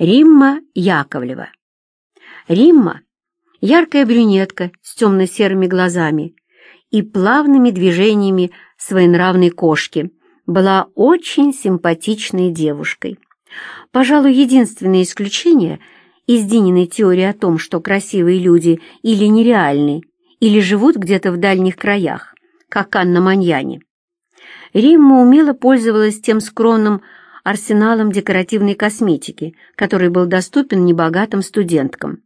Римма Яковлева. Римма — яркая брюнетка с темно-серыми глазами и плавными движениями своенравной кошки, была очень симпатичной девушкой. Пожалуй, единственное исключение из Дининой теории о том, что красивые люди или нереальны, или живут где-то в дальних краях, как Анна Маньяне. Римма умело пользовалась тем скромным арсеналом декоративной косметики, который был доступен небогатым студенткам.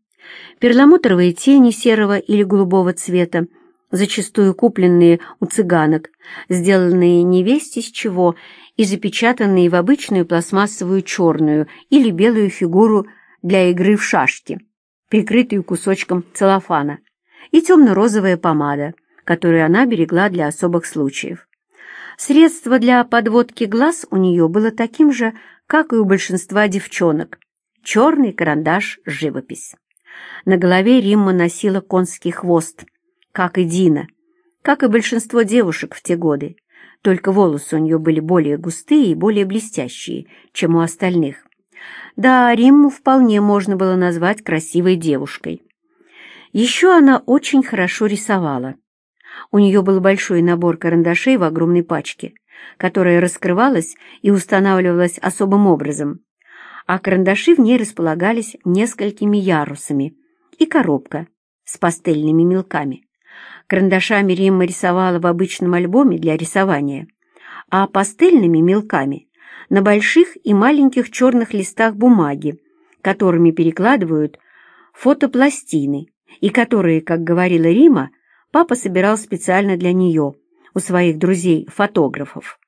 Перламутровые тени серого или голубого цвета, зачастую купленные у цыганок, сделанные невесть из чего и запечатанные в обычную пластмассовую черную или белую фигуру для игры в шашки, прикрытую кусочком целлофана, и темно-розовая помада, которую она берегла для особых случаев. Средство для подводки глаз у нее было таким же, как и у большинства девчонок — черный карандаш-живопись. На голове Римма носила конский хвост, как и Дина, как и большинство девушек в те годы, только волосы у нее были более густые и более блестящие, чем у остальных. Да, Римму вполне можно было назвать красивой девушкой. Еще она очень хорошо рисовала. У нее был большой набор карандашей в огромной пачке, которая раскрывалась и устанавливалась особым образом, а карандаши в ней располагались несколькими ярусами и коробка с пастельными мелками. Карандашами Римма рисовала в обычном альбоме для рисования, а пастельными мелками — на больших и маленьких черных листах бумаги, которыми перекладывают фотопластины и которые, как говорила Рима, папа собирал специально для нее, у своих друзей-фотографов.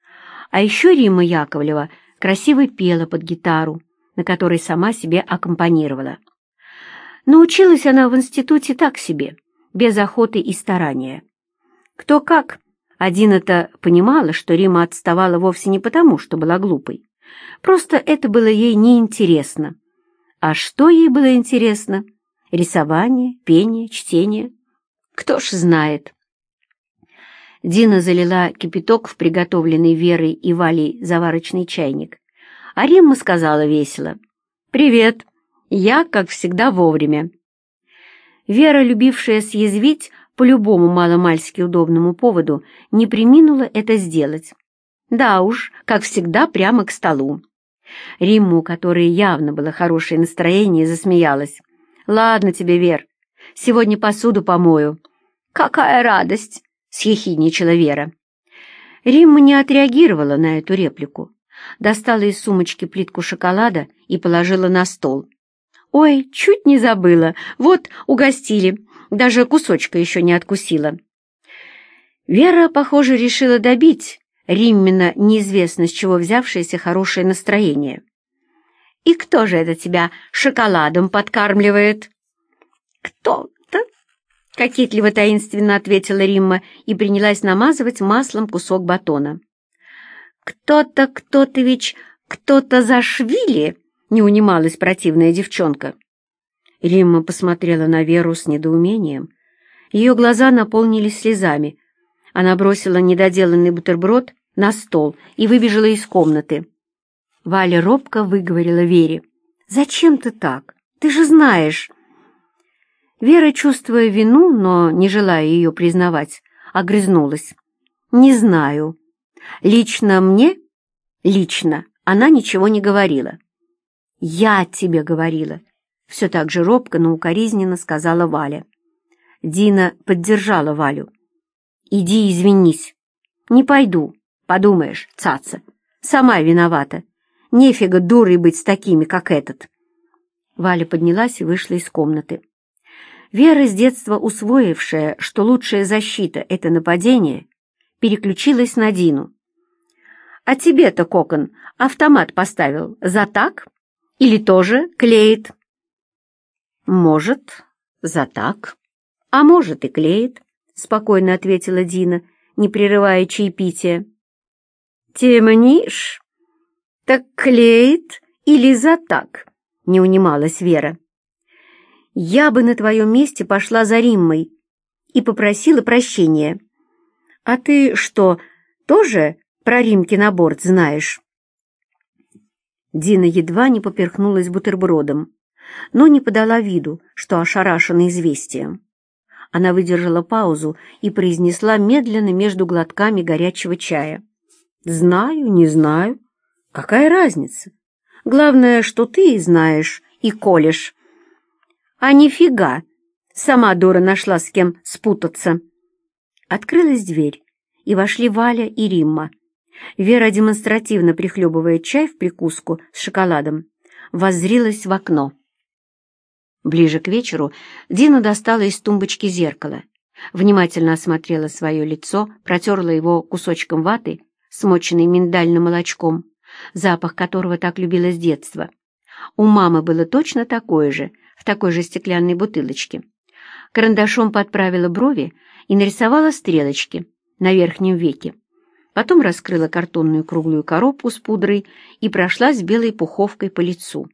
А еще Рима Яковлева красиво пела под гитару, на которой сама себе аккомпанировала. Научилась она в институте так себе, без охоты и старания. Кто как, один это понимала, что Рима отставала вовсе не потому, что была глупой. Просто это было ей неинтересно. А что ей было интересно? Рисование, пение, чтение? Кто ж знает. Дина залила кипяток в приготовленный Верой и Валей заварочный чайник. А Римма сказала весело. «Привет! Я, как всегда, вовремя». Вера, любившая съязвить по любому маломальски удобному поводу, не приминула это сделать. Да уж, как всегда, прямо к столу. Римму, которой явно было хорошее настроение, засмеялась. «Ладно тебе, Вер, Сегодня посуду помою». «Какая радость!» — съехидничала Вера. Римма не отреагировала на эту реплику. Достала из сумочки плитку шоколада и положила на стол. «Ой, чуть не забыла. Вот, угостили. Даже кусочка еще не откусила». Вера, похоже, решила добить Риммина неизвестно с чего взявшееся хорошее настроение. «И кто же это тебя шоколадом подкармливает?» «Кто-то?» — кокетливо-таинственно ответила Римма и принялась намазывать маслом кусок батона. «Кто-то, кто-то ведь, кто-то зашвили?» — не унималась противная девчонка. Римма посмотрела на Веру с недоумением. Ее глаза наполнились слезами. Она бросила недоделанный бутерброд на стол и выбежала из комнаты. Валя робко выговорила Вере. «Зачем ты так? Ты же знаешь...» Вера, чувствуя вину, но не желая ее признавать, огрызнулась. «Не знаю. Лично мне, лично, она ничего не говорила». «Я тебе говорила», — все так же робко, но укоризненно сказала Валя. Дина поддержала Валю. «Иди извинись». «Не пойду. Подумаешь, цаца. Сама виновата. Нефига дурой быть с такими, как этот». Валя поднялась и вышла из комнаты. Вера, с детства усвоившая, что лучшая защита — это нападение, переключилась на Дину. «А тебе-то, Кокон, автомат поставил за так? Или тоже клеит?» «Может, за так, а может и клеит», — спокойно ответила Дина, не прерывая чаепития. «Темнишь? Так клеит или за так?» — не унималась Вера. Я бы на твоем месте пошла за Риммой и попросила прощения. А ты что, тоже про Римкин аборт знаешь?» Дина едва не поперхнулась бутербродом, но не подала виду, что ошарашена известием. Она выдержала паузу и произнесла медленно между глотками горячего чая. «Знаю, не знаю. Какая разница? Главное, что ты знаешь и колешь». «А нифига!» Сама дура нашла с кем спутаться. Открылась дверь, и вошли Валя и Римма. Вера, демонстративно прихлебывая чай в прикуску с шоколадом, воззрилась в окно. Ближе к вечеру Дина достала из тумбочки зеркало, внимательно осмотрела свое лицо, протерла его кусочком ваты, смоченной миндальным молочком, запах которого так любила с детства. У мамы было точно такое же, такой же стеклянной бутылочке. Карандашом подправила брови и нарисовала стрелочки на верхнем веке. Потом раскрыла картонную круглую коробку с пудрой и прошлась белой пуховкой по лицу.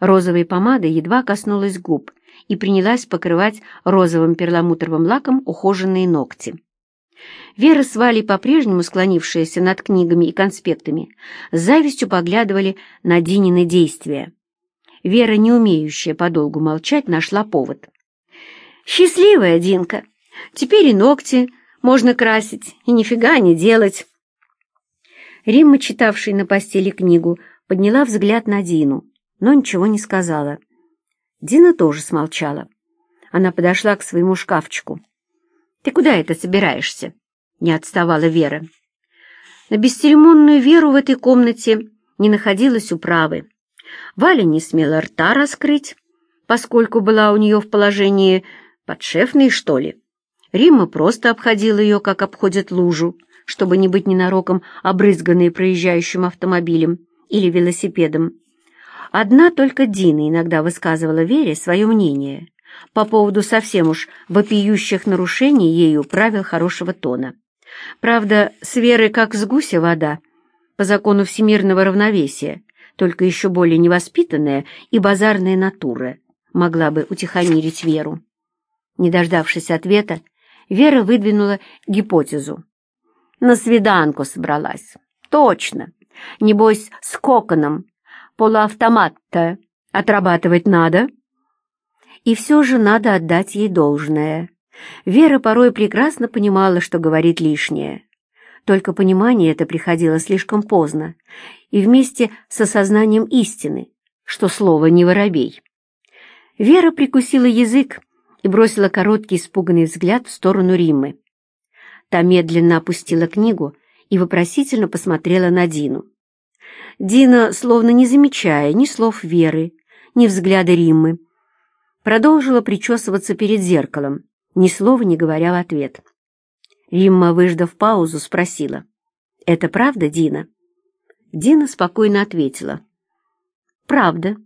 Розовой помадой едва коснулась губ и принялась покрывать розовым перламутровым лаком ухоженные ногти. Вера с Валей, по-прежнему склонившиеся над книгами и конспектами, с завистью поглядывали на Динины действия. Вера, не умеющая подолгу молчать, нашла повод. «Счастливая, Динка! Теперь и ногти можно красить, и нифига не делать!» Римма, читавшая на постели книгу, подняла взгляд на Дину но ничего не сказала. Дина тоже смолчала. Она подошла к своему шкафчику. «Ты куда это собираешься?» — не отставала Вера. На бесцеремонную Веру в этой комнате не находилось управы. Валя не смела рта раскрыть, поскольку была у нее в положении подшефной, что ли. Римма просто обходила ее, как обходят лужу, чтобы не быть ненароком обрызганной проезжающим автомобилем или велосипедом. Одна только Дина иногда высказывала Вере свое мнение по поводу совсем уж вопиющих нарушений ею правил хорошего тона. Правда, с Верой как с гуся вода, по закону всемирного равновесия, только еще более невоспитанная и базарная натура могла бы утихомирить Веру. Не дождавшись ответа, Вера выдвинула гипотезу. «На свиданку собралась. Точно. Небось, с коконом полуавтомат-то отрабатывать надо. И все же надо отдать ей должное. Вера порой прекрасно понимала, что говорит лишнее. Только понимание это приходило слишком поздно и вместе с осознанием истины, что слово не воробей. Вера прикусила язык и бросила короткий испуганный взгляд в сторону Риммы. Та медленно опустила книгу и вопросительно посмотрела на Дину. Дина, словно не замечая ни слов Веры, ни взгляда Риммы, продолжила причесываться перед зеркалом, ни слова не говоря в ответ. Римма, выждав паузу, спросила, «Это правда, Дина?» Дина спокойно ответила, «Правда».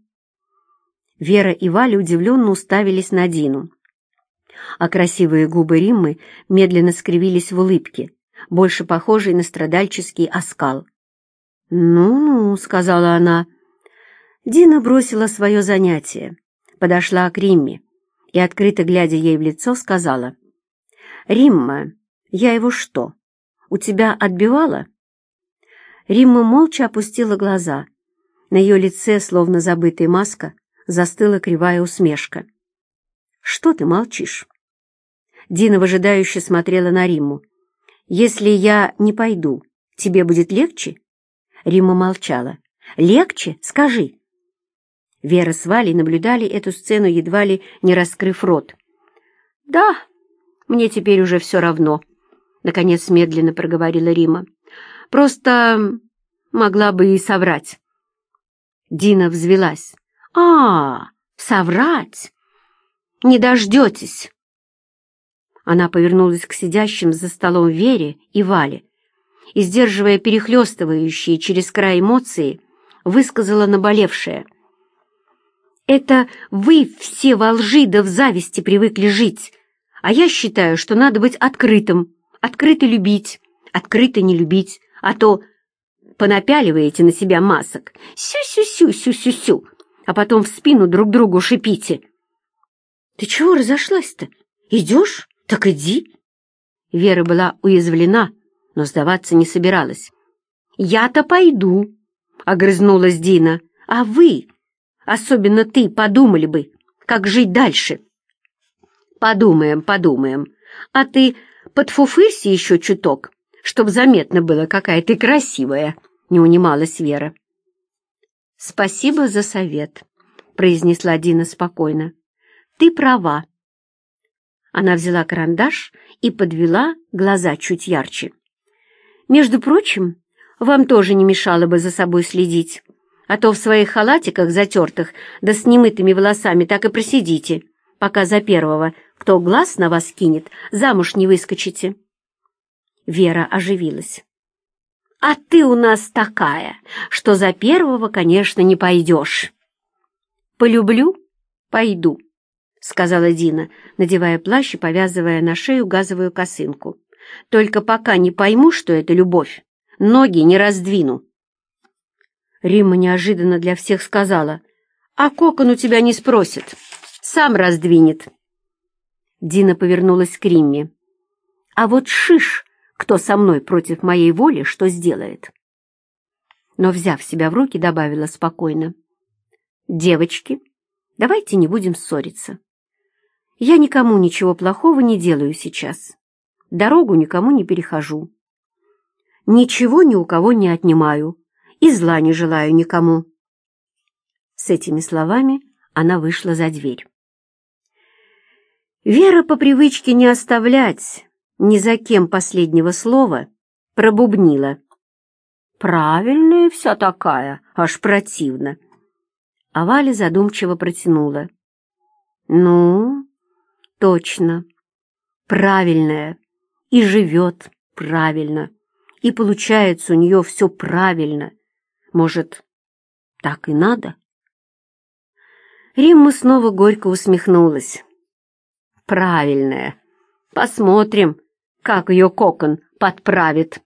Вера и Валя удивленно уставились на Дину, а красивые губы Риммы медленно скривились в улыбке, больше похожей на страдальческий оскал. «Ну-ну», — сказала она. Дина бросила свое занятие, подошла к Римме и, открыто глядя ей в лицо, сказала. «Римма, я его что, у тебя отбивала?» Римма молча опустила глаза. На ее лице, словно забытая маска, застыла кривая усмешка. «Что ты молчишь?» Дина выжидающе смотрела на Римму. «Если я не пойду, тебе будет легче?» Рима молчала. «Легче? Скажи!» Вера с Валей наблюдали эту сцену, едва ли не раскрыв рот. «Да, мне теперь уже все равно», — наконец медленно проговорила Рима. «Просто могла бы и соврать». Дина взвелась. «А, соврать! Не дождетесь!» Она повернулась к сидящим за столом Вере и Вале и, сдерживая перехлестывающие через край эмоции, высказала наболевшее. «Это вы все во лжи да в зависти привыкли жить, а я считаю, что надо быть открытым, открыто любить, открыто не любить, а то понапяливаете на себя масок, сю-сю-сю-сю-сю-сю, а потом в спину друг другу шипите». «Ты чего разошлась-то? Идешь? Так иди!» Вера была уязвлена, но сдаваться не собиралась. «Я-то пойду», — огрызнулась Дина. А вы, особенно ты, подумали бы, как жить дальше. Подумаем, подумаем. А ты подфуфырься еще чуток, чтоб заметно было, какая ты красивая, — не унималась Вера. «Спасибо за совет», — произнесла Дина спокойно. «Ты права». Она взяла карандаш и подвела глаза чуть ярче. «Между прочим, вам тоже не мешало бы за собой следить, а то в своих халатиках затертых да с немытыми волосами так и просидите, пока за первого, кто глаз на вас кинет, замуж не выскочите». Вера оживилась. «А ты у нас такая, что за первого, конечно, не пойдешь». «Полюблю — пойду», — сказала Дина, надевая плащ и повязывая на шею газовую косынку. «Только пока не пойму, что это любовь, ноги не раздвину». Римма неожиданно для всех сказала, «А кокон у тебя не спросит, сам раздвинет». Дина повернулась к Римме. «А вот шиш кто со мной против моей воли что сделает. Но, взяв себя в руки, добавила спокойно. «Девочки, давайте не будем ссориться. Я никому ничего плохого не делаю сейчас. Дорогу никому не перехожу. Ничего ни у кого не отнимаю и зла не желаю никому». С этими словами она вышла за дверь. Вера по привычке не оставлять ни за кем последнего слова, пробубнила. «Правильная вся такая, аж противно». А Валя задумчиво протянула. «Ну, точно, правильная, и живет правильно, и получается у нее все правильно. Может, так и надо?» Римма снова горько усмехнулась. «Правильная. Посмотрим, как ее кокон подправит.